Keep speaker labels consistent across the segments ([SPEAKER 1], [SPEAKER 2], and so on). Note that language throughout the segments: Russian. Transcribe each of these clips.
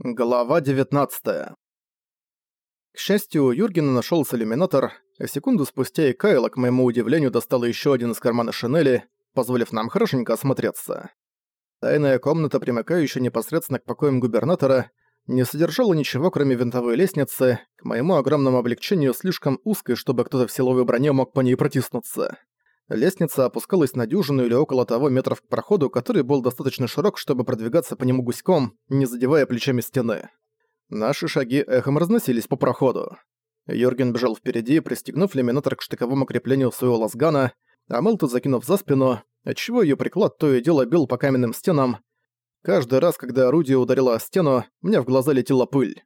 [SPEAKER 1] Глава 19 К счастью, у Юргена нашелся иллюминатор, а секунду спустя и Кайла, к моему удивлению, достала еще один из кармана шинели, позволив нам хорошенько осмотреться. Тайная комната, примыкающая непосредственно к покоям губернатора, не содержала ничего, кроме винтовой лестницы, к моему огромному облегчению слишком узкой, чтобы кто-то в силовой броне мог по ней протиснуться. Лестница опускалась на дюжину или около того метров к проходу, который был достаточно широк, чтобы продвигаться по нему гуськом, не задевая плечами стены. Наши шаги эхом разносились по проходу. Йорген бежал впереди, пристегнув лиминатор к штыковому креплению своего лазгана, а Мелту закинув за спину, отчего ее приклад то и дело бил по каменным стенам. Каждый раз, когда орудие ударило о стену, мне в глаза летела пыль.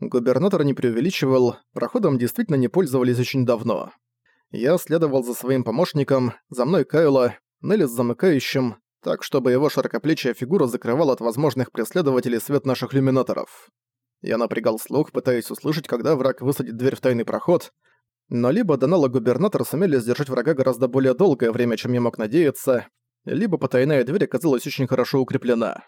[SPEAKER 1] Губернатор не преувеличивал, проходом действительно не пользовались очень давно. Я следовал за своим помощником, за мной Кайла, Нелли с замыкающим, так чтобы его широкоплечья фигура закрывала от возможных преследователей свет наших люминаторов. Я напрягал слух, пытаясь услышать, когда враг высадит дверь в тайный проход, но либо Донал и губернатор сумели сдержать врага гораздо более долгое время, чем я мог надеяться, либо потайная дверь оказалась очень хорошо укреплена.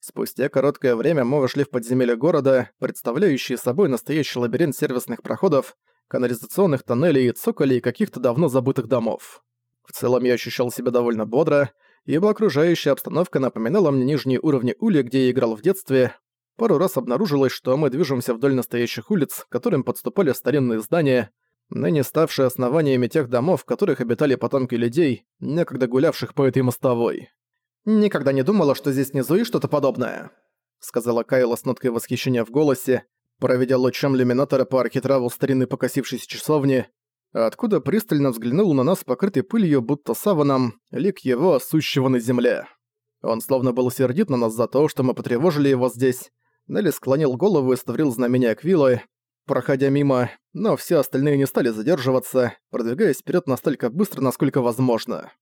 [SPEAKER 1] Спустя короткое время мы вошли в подземелье города, представляющие собой настоящий лабиринт сервисных проходов, канализационных тоннелей и цоколей каких-то давно забытых домов. В целом я ощущал себя довольно бодро, ибо окружающая обстановка напоминала мне нижние уровни Ули, где я играл в детстве. Пару раз обнаружилось, что мы движемся вдоль настоящих улиц, к которым подступали старинные здания, ныне ставшие основаниями тех домов, в которых обитали потомки людей, некогда гулявших по этой мостовой. «Никогда не думала, что здесь внизу и что-то подобное», сказала Кайла с ноткой восхищения в голосе, проведя лучом люминатора по архитраву старинной покосившейся часовни, откуда пристально взглянул на нас покрытый пылью, будто саваном, лик его, сущего на земле. Он словно был сердит на нас за то, что мы потревожили его здесь. Нелли склонил голову и ставрил знамения Аквилы, проходя мимо, но все остальные не стали задерживаться, продвигаясь вперед настолько быстро, насколько возможно.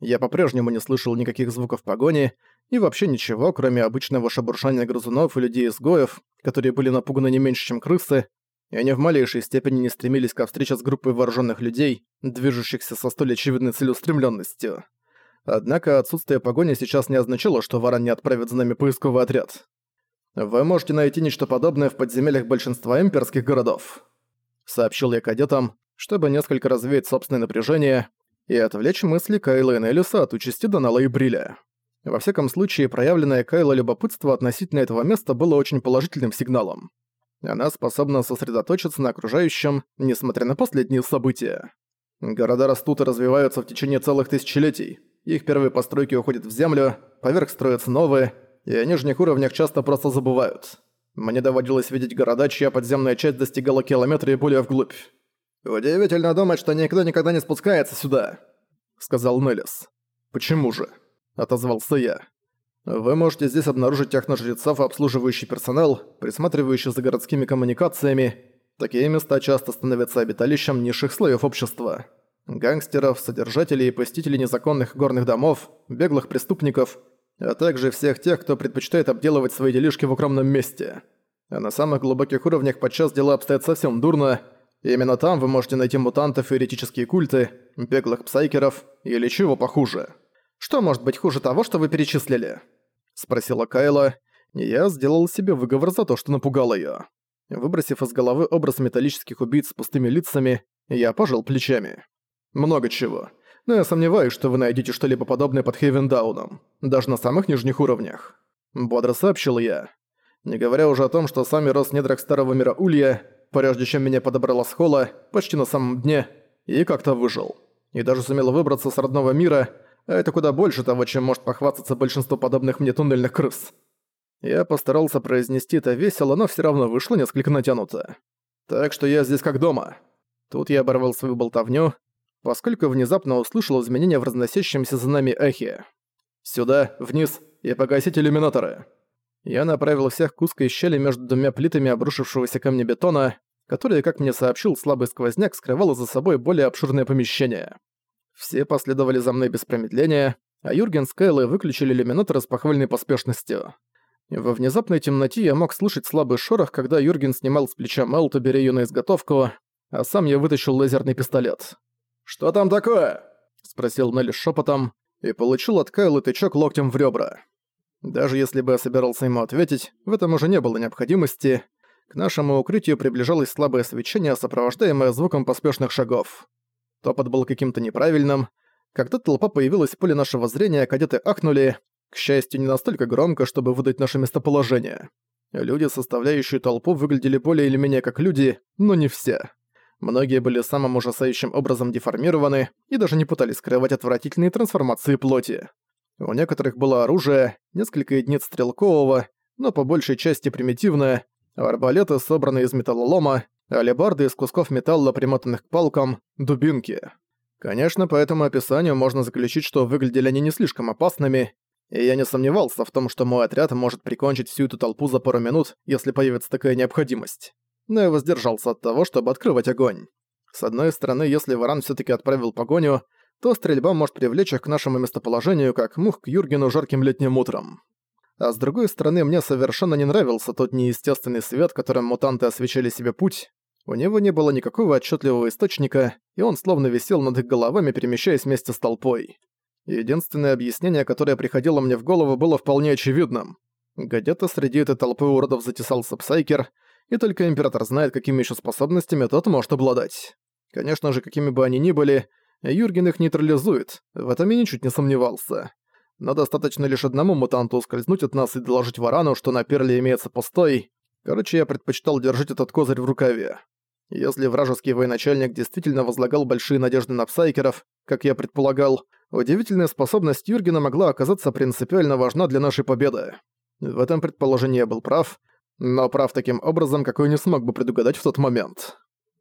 [SPEAKER 1] Я по-прежнему не слышал никаких звуков погони и вообще ничего, кроме обычного шебуршания грызунов и людей-изгоев, которые были напуганы не меньше, чем крысы, и они в малейшей степени не стремились ко встрече с группой вооруженных людей, движущихся со столь очевидной целеустремленностью. Однако отсутствие погони сейчас не означало, что Варан не отправит за нами поисковый отряд. «Вы можете найти нечто подобное в подземельях большинства имперских городов», — сообщил я кадетам, чтобы несколько развеять собственное напряжение и отвлечь мысли Кайла и Неллиса от участи Донала и Бриля. Во всяком случае, проявленное Кайла любопытство относительно этого места было очень положительным сигналом. Она способна сосредоточиться на окружающем, несмотря на последние события. Города растут и развиваются в течение целых тысячелетий. Их первые постройки уходят в землю, поверх строятся новые, и о нижних уровнях часто просто забывают. Мне доводилось видеть города, чья подземная часть достигала километра и более вглубь. «Удивительно думать, что никто никогда не спускается сюда», — сказал Неллис. «Почему же?» — отозвался я. «Вы можете здесь обнаружить техножрецов и обслуживающий персонал, присматривающий за городскими коммуникациями. Такие места часто становятся обиталищем низших слоев общества. Гангстеров, содержателей и посетителей незаконных горных домов, беглых преступников, а также всех тех, кто предпочитает обделывать свои делишки в укромном месте. А на самых глубоких уровнях подчас дела обстоят совсем дурно — Именно там вы можете найти мутантов и еретические культы, беглых псайкеров или чего похуже. Что может быть хуже того, что вы перечислили?» Спросила Кайла, я сделал себе выговор за то, что напугал её. Выбросив из головы образ металлических убийц с пустыми лицами, я пожал плечами. «Много чего. Но я сомневаюсь, что вы найдете что-либо подобное под Хейвендауном, даже на самых нижних уровнях», — бодро сообщил я. Не говоря уже о том, что сами рос в недрах старого мира Улья, прежде чем меня подобрала схола, почти на самом дне, и как-то выжил. И даже сумел выбраться с родного мира, а это куда больше того, чем может похвастаться большинство подобных мне туннельных крыс. Я постарался произнести это весело, но все равно вышло несколько натянуто. Так что я здесь как дома. Тут я оборвал свою болтовню, поскольку внезапно услышал изменения в разносящемся за нами эхе. Сюда, вниз и погасить иллюминаторы. Я направил всех к узкой щели между двумя плитами обрушившегося камнебетона, которые, как мне сообщил слабый сквозняк, скрывало за собой более обширное помещение. Все последовали за мной без промедления, а Юрген с Кайлой выключили иллюминатор с похвальной поспешностью. Во внезапной темноте я мог слышать слабый шорох, когда Юрген снимал с плеча Мелта, беря её на изготовку, а сам я вытащил лазерный пистолет. «Что там такое?» — спросил Нелли шепотом и получил от Кайлы тычок локтем в ребра. Даже если бы я собирался ему ответить, в этом уже не было необходимости. К нашему укрытию приближалось слабое свечение, сопровождаемое звуком поспешных шагов. Топот был каким-то неправильным. Когда толпа появилась в поле нашего зрения, кадеты ахнули, к счастью, не настолько громко, чтобы выдать наше местоположение. Люди, составляющие толпу, выглядели более или менее как люди, но не все. Многие были самым ужасающим образом деформированы и даже не пытались скрывать отвратительные трансформации плоти. У некоторых было оружие, несколько единиц стрелкового, но по большей части примитивное, арбалеты, собранные из металлолома, алебарды из кусков металла, примотанных к палкам, дубинки. Конечно, по этому описанию можно заключить, что выглядели они не слишком опасными, и я не сомневался в том, что мой отряд может прикончить всю эту толпу за пару минут, если появится такая необходимость. Но я воздержался от того, чтобы открывать огонь. С одной стороны, если Варан все таки отправил погоню, то стрельба может привлечь их к нашему местоположению, как мух к Юргену жарким летним утром. А с другой стороны, мне совершенно не нравился тот неестественный свет, которым мутанты освещали себе путь. У него не было никакого отчетливого источника, и он словно висел над их головами, перемещаясь вместе с толпой. Единственное объяснение, которое приходило мне в голову, было вполне очевидным. Где-то среди этой толпы уродов затесался Псайкер, и только Император знает, какими еще способностями тот может обладать. Конечно же, какими бы они ни были, Юрген их нейтрализует, в этом я ничуть не сомневался но достаточно лишь одному мутанту ускользнуть от нас и доложить Варану, что на Перле имеется пустой. Короче, я предпочитал держать этот козырь в рукаве. Если вражеский военачальник действительно возлагал большие надежды на псайкеров, как я предполагал, удивительная способность Юргена могла оказаться принципиально важна для нашей победы. В этом предположении я был прав, но прав таким образом, какой не смог бы предугадать в тот момент.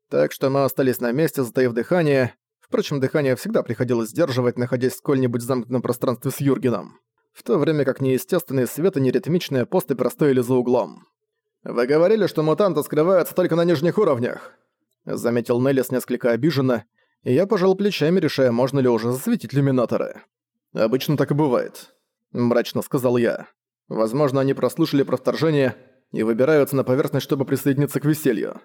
[SPEAKER 1] Так что мы остались на месте, затаив дыхание, Впрочем, дыхание всегда приходилось сдерживать, находясь в сколь-нибудь замкнутом пространстве с Юргеном. В то время как неестественный свет и неритмичная поступь простояли за углом. «Вы говорили, что мутанты скрываются только на нижних уровнях», заметил Неллис несколько обиженно, и я пожал плечами, решая, можно ли уже засветить люминаторы. «Обычно так и бывает», — мрачно сказал я. «Возможно, они прослушали про вторжение и выбираются на поверхность, чтобы присоединиться к веселью.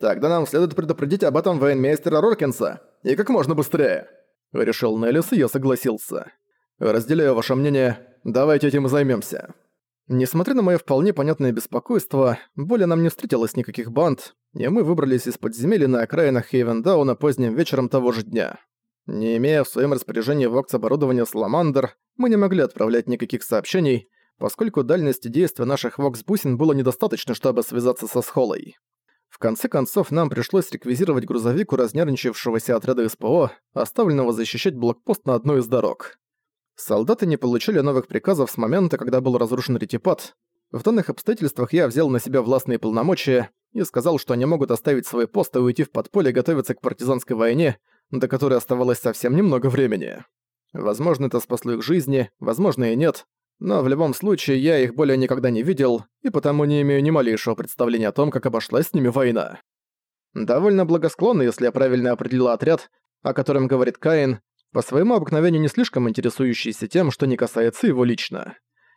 [SPEAKER 1] Тогда нам следует предупредить об этом военмейстера Роркинса, и как можно быстрее. Решил Неллис, и я согласился. Разделяю ваше мнение, давайте этим и займемся. Несмотря на мое вполне понятное беспокойство, более нам не встретилось никаких банд, и мы выбрались из подземелья на окраинах Хейвендауна поздним вечером того же дня. Не имея в своем распоряжении вокс оборудования Саламандр, мы не могли отправлять никаких сообщений, поскольку дальности действия наших вокс-бусин было недостаточно, чтобы связаться со Схолой. В конце концов, нам пришлось реквизировать грузовик у разнервничавшегося отряда СПО, оставленного защищать блокпост на одной из дорог. Солдаты не получили новых приказов с момента, когда был разрушен ретипад. В данных обстоятельствах я взял на себя властные полномочия и сказал, что они могут оставить свой пост и уйти в подполье готовиться к партизанской войне, до которой оставалось совсем немного времени. Возможно, это спасло их жизни, возможно и нет, но в любом случае я их более никогда не видел, и потому не имею ни малейшего представления о том, как обошлась с ними война. Довольно благосклонно, если я правильно определила отряд, о котором говорит Каин, по своему обыкновению не слишком интересующийся тем, что не касается его лично.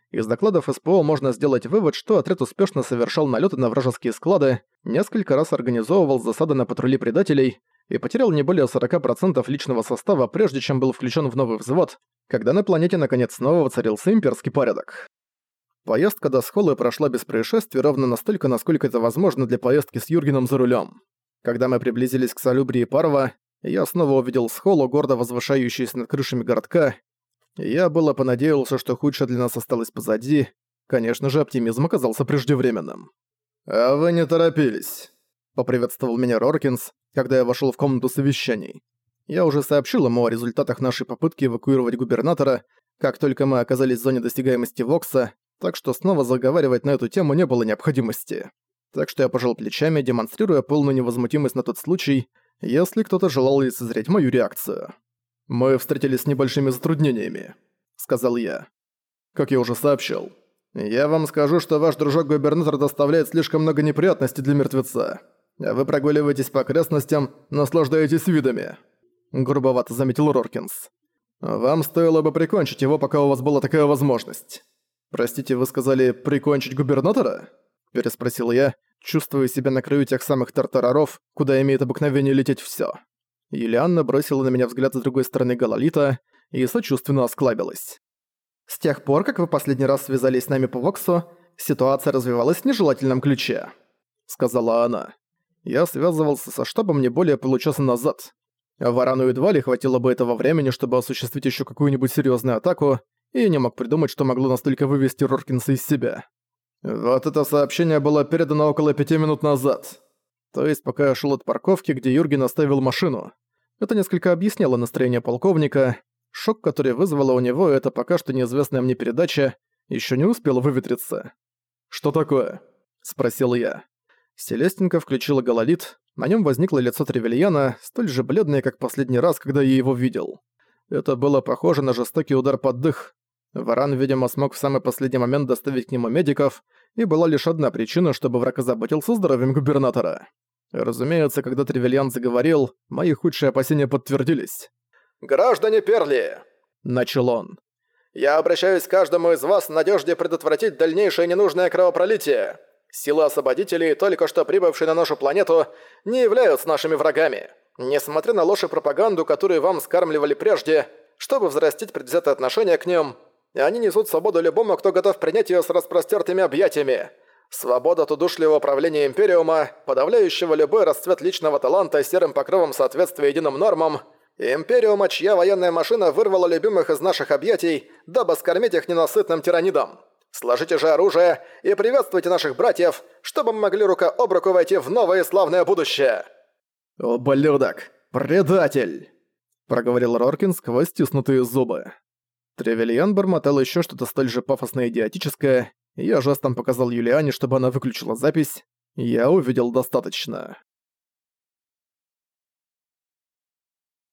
[SPEAKER 1] Из докладов СПО можно сделать вывод, что отряд успешно совершал налеты на вражеские склады, несколько раз организовывал засады на патрули предателей и потерял не более 40% личного состава, прежде чем был включен в новый взвод, когда на планете наконец снова воцарился имперский порядок. Поездка до Схолы прошла без происшествий ровно настолько, насколько это возможно для поездки с Юргеном за рулем. Когда мы приблизились к Салюбри и Парва, я снова увидел Схолу, гордо возвышающуюся над крышами городка. Я было понадеялся, что худшее для нас осталось позади. Конечно же, оптимизм оказался преждевременным. «А вы не торопились», — поприветствовал меня Роркинс, когда я вошел в комнату совещаний. Я уже сообщил ему о результатах нашей попытки эвакуировать губернатора, как только мы оказались в зоне достигаемости Вокса, так что снова заговаривать на эту тему не было необходимости. Так что я пожал плечами, демонстрируя полную невозмутимость на тот случай, если кто-то желал лицезреть мою реакцию. «Мы встретились с небольшими затруднениями», — сказал я. «Как я уже сообщил. Я вам скажу, что ваш дружок-губернатор доставляет слишком много неприятностей для мертвеца. Вы прогуливаетесь по окрестностям, наслаждаетесь видами. — грубовато заметил Роркинс. «Вам стоило бы прикончить его, пока у вас была такая возможность». «Простите, вы сказали «прикончить губернатора»?» — переспросил я, чувствуя себя на краю тех самых тартараров, куда имеет обыкновение лететь всё. Юлианна бросила на меня взгляд с другой стороны Галалита и сочувственно осклабилась. С тех пор, как вы последний раз связались с нами по Воксу, ситуация развивалась в нежелательном ключе», — сказала она. Я связывался со штабом не более получаса назад. Варану едва ли хватило бы этого времени, чтобы осуществить еще какую-нибудь серьезную атаку, и не мог придумать, что могло настолько вывести Роркинса из себя. Вот это сообщение было передано около пяти минут назад. То есть, пока я шел от парковки, где Юрген оставил машину. Это несколько объясняло настроение полковника. Шок, который вызвало у него это пока что неизвестная мне передача, еще не успел выветриться. «Что такое?» – спросил я. Селестенко включила гололит, на нем возникло лицо Тревельяна, столь же бледное, как последний раз, когда я его видел. Это было похоже на жестокий удар под дых. Варан, видимо, смог в самый последний момент доставить к нему медиков, и была лишь одна причина, чтобы враг озаботился здоровьем губернатора. Разумеется, когда Тревельян заговорил, мои худшие опасения подтвердились. «Граждане Перли!» – начал он. «Я обращаюсь к каждому из вас в надежде предотвратить дальнейшее ненужное кровопролитие. Силы освободителей, только что прибывшие на нашу планету, не являются нашими врагами. Несмотря на ложь и пропаганду, которую вам скармливали прежде, чтобы взрастить предвзятое отношение к ним, они несут свободу любому, кто готов принять ее с распростертыми объятиями. Свобода от удушливого правления Империума, подавляющего любой расцвет личного таланта серым покровом соответствия единым нормам, Империума, чья военная машина вырвала любимых из наших объятий, дабы скормить их ненасытным тиранидам. Сложите же оружие и приветствуйте наших братьев, чтобы мы могли рука об руку войти в новое славное будущее!» «Ублюдок! Предатель!» – проговорил Роркин сквозь стиснутые зубы. Тревельян бормотал еще что-то столь же пафосное и идиотическое, я жестом показал Юлиане, чтобы она выключила запись. Я увидел достаточно.